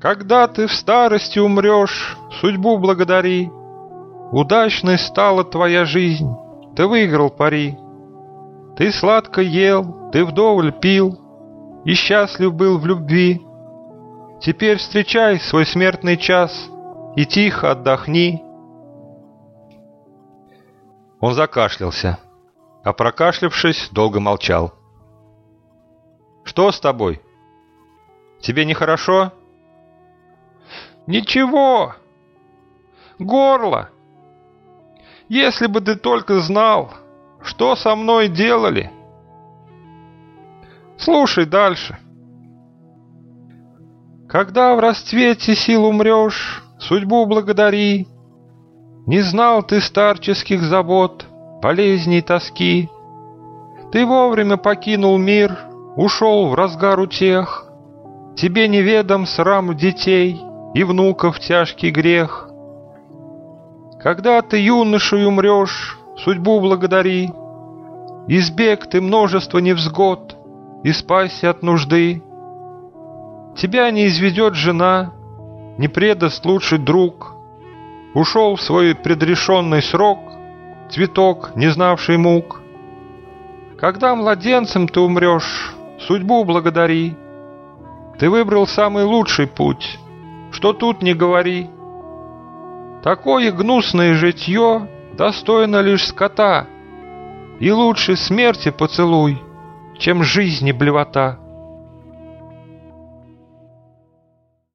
Когда ты в старости умрешь, судьбу благодари. Удачной стала твоя жизнь, ты выиграл пари. Ты сладко ел, ты вдоволь пил И счастлив был в любви. Теперь встречай свой смертный час И тихо отдохни. Он закашлялся, а прокашлявшись, долго молчал. «Что с тобой? Тебе нехорошо?» «Ничего. Горло. Если бы ты только знал, что со мной делали. Слушай дальше. Когда в расцвете сил умрешь, судьбу благодари. Не знал ты старческих забот, болезней, тоски. Ты вовремя покинул мир, ушел в разгар утех. Тебе неведом срам детей и внуков тяжкий грех. Когда ты юношей умрешь, судьбу благодари. Избег ты множество невзгод, и спайся от нужды. Тебя не изведет жена, не предаст лучший друг. Ушел в свой предрешенный срок цветок, не знавший мук. Когда младенцем ты умрешь, судьбу благодари. Ты выбрал самый лучший путь, что тут не говори. Такое гнусное житье достойно лишь скота, И лучше смерти поцелуй, чем жизни блевота.